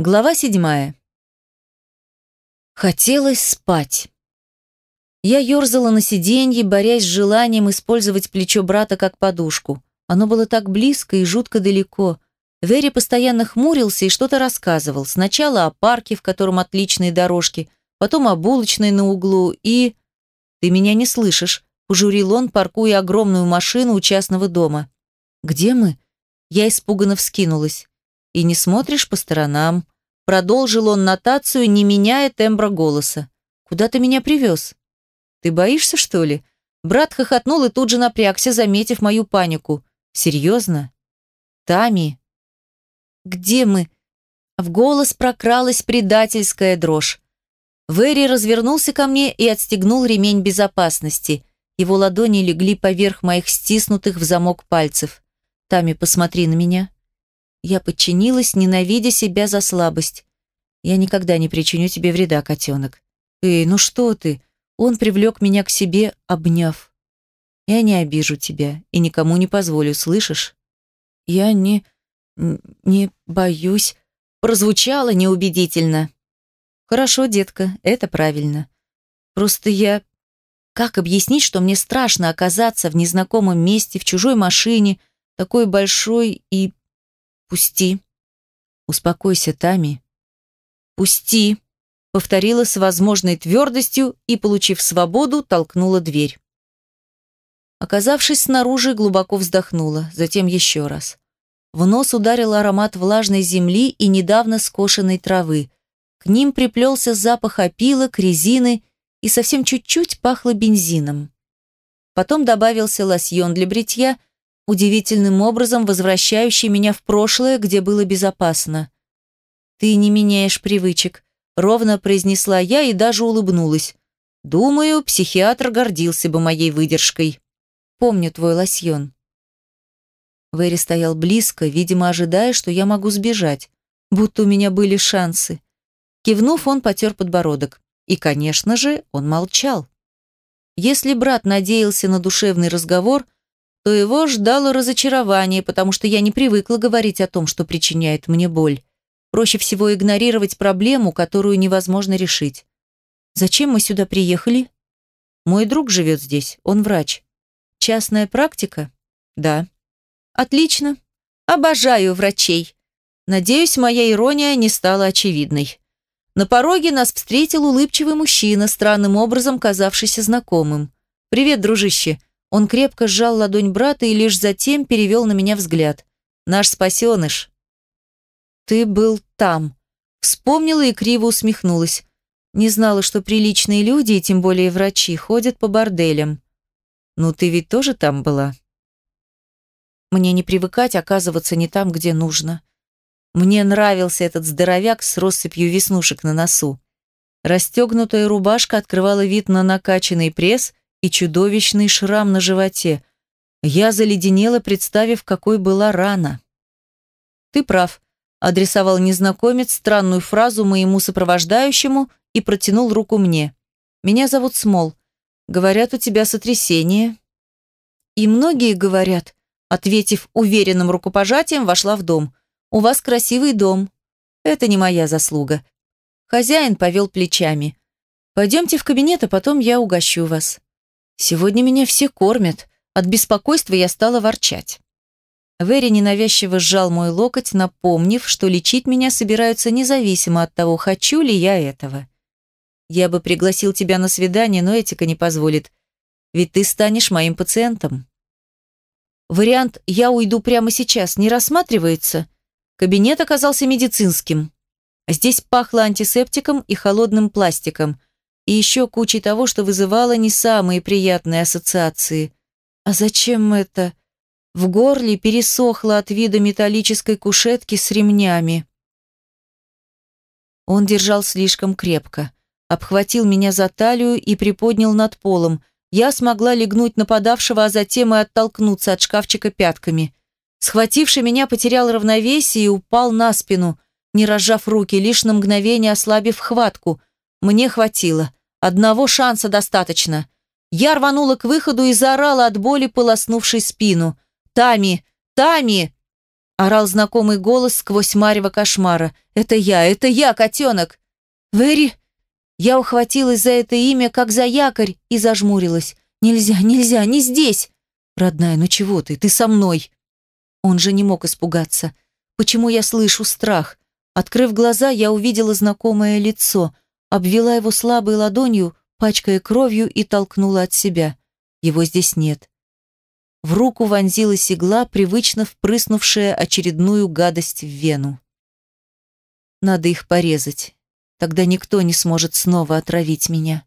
Глава седьмая. Хотелось спать. Я ерзала на сиденье, борясь с желанием использовать плечо брата как подушку. Оно было так близко и жутко далеко. Вери постоянно хмурился и что-то рассказывал. Сначала о парке, в котором отличные дорожки, потом о булочной на углу и... «Ты меня не слышишь», – пожурил он, паркуя огромную машину у частного дома. «Где мы?» Я испуганно вскинулась. «И не смотришь по сторонам», Продолжил он нотацию, не меняя тембра голоса. «Куда ты меня привез?» «Ты боишься, что ли?» Брат хохотнул и тут же напрягся, заметив мою панику. «Серьезно?» «Тами?» «Где мы?» В голос прокралась предательская дрожь. Вэри развернулся ко мне и отстегнул ремень безопасности. Его ладони легли поверх моих стиснутых в замок пальцев. «Тами, посмотри на меня». Я подчинилась, ненавидя себя за слабость. Я никогда не причиню тебе вреда, котенок. Эй, ну что ты? Он привлек меня к себе, обняв. Я не обижу тебя и никому не позволю, слышишь? Я не... не боюсь. Прозвучало неубедительно. Хорошо, детка, это правильно. Просто я... Как объяснить, что мне страшно оказаться в незнакомом месте, в чужой машине, такой большой и «Пусти». «Успокойся, Тами». «Пусти», — повторила с возможной твердостью и, получив свободу, толкнула дверь. Оказавшись снаружи, глубоко вздохнула, затем еще раз. В нос ударил аромат влажной земли и недавно скошенной травы. К ним приплелся запах опилок, резины и совсем чуть-чуть пахло бензином. Потом добавился лосьон для бритья удивительным образом возвращающий меня в прошлое, где было безопасно. «Ты не меняешь привычек», — ровно произнесла я и даже улыбнулась. «Думаю, психиатр гордился бы моей выдержкой. Помню твой лосьон». Вэри стоял близко, видимо, ожидая, что я могу сбежать, будто у меня были шансы. Кивнув, он потер подбородок. И, конечно же, он молчал. Если брат надеялся на душевный разговор — то его ждало разочарование, потому что я не привыкла говорить о том, что причиняет мне боль. Проще всего игнорировать проблему, которую невозможно решить. Зачем мы сюда приехали? Мой друг живет здесь, он врач. Частная практика? Да. Отлично. Обожаю врачей. Надеюсь, моя ирония не стала очевидной. На пороге нас встретил улыбчивый мужчина, странным образом казавшийся знакомым. «Привет, дружище. Он крепко сжал ладонь брата и лишь затем перевел на меня взгляд. «Наш спасеныш». «Ты был там». Вспомнила и криво усмехнулась. Не знала, что приличные люди, и тем более врачи, ходят по борделям. «Ну ты ведь тоже там была?» Мне не привыкать оказываться не там, где нужно. Мне нравился этот здоровяк с россыпью веснушек на носу. Расстегнутая рубашка открывала вид на накачанный пресс и чудовищный шрам на животе. Я заледенела, представив, какой была рана. «Ты прав», — адресовал незнакомец странную фразу моему сопровождающему и протянул руку мне. «Меня зовут Смол. Говорят, у тебя сотрясение». «И многие говорят», — ответив уверенным рукопожатием, вошла в дом. «У вас красивый дом». «Это не моя заслуга». Хозяин повел плечами. «Пойдемте в кабинет, а потом я угощу вас». Сегодня меня все кормят. От беспокойства я стала ворчать. Вэри ненавязчиво сжал мой локоть, напомнив, что лечить меня собираются независимо от того, хочу ли я этого. Я бы пригласил тебя на свидание, но этика не позволит. Ведь ты станешь моим пациентом. Вариант «я уйду прямо сейчас» не рассматривается. Кабинет оказался медицинским. Здесь пахло антисептиком и холодным пластиком и еще кучей того, что вызывало не самые приятные ассоциации. А зачем это? В горле пересохло от вида металлической кушетки с ремнями. Он держал слишком крепко, обхватил меня за талию и приподнял над полом. Я смогла легнуть нападавшего, а затем и оттолкнуться от шкафчика пятками. Схвативший меня потерял равновесие и упал на спину, не разжав руки, лишь на мгновение ослабив хватку. Мне хватило. Одного шанса достаточно. Я рванула к выходу и заорала от боли, полоснувшей спину. «Тами! Тами!» Орал знакомый голос сквозь марево кошмара. «Это я! Это я, котенок!» «Вэри!» Я ухватилась за это имя, как за якорь, и зажмурилась. «Нельзя, нельзя, не здесь!» «Родная, ну чего ты? Ты со мной!» Он же не мог испугаться. Почему я слышу страх? Открыв глаза, я увидела знакомое лицо, обвела его слабой ладонью, пачкая кровью и толкнула от себя. Его здесь нет. В руку вонзилась игла, привычно впрыснувшая очередную гадость в вену. Надо их порезать. Тогда никто не сможет снова отравить меня.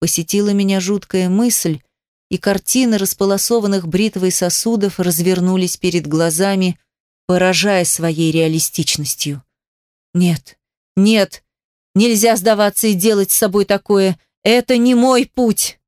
Посетила меня жуткая мысль, и картины располосованных бритвой сосудов развернулись перед глазами, поражая своей реалистичностью. Нет, нет, нельзя сдаваться и делать с собой такое. Это не мой путь.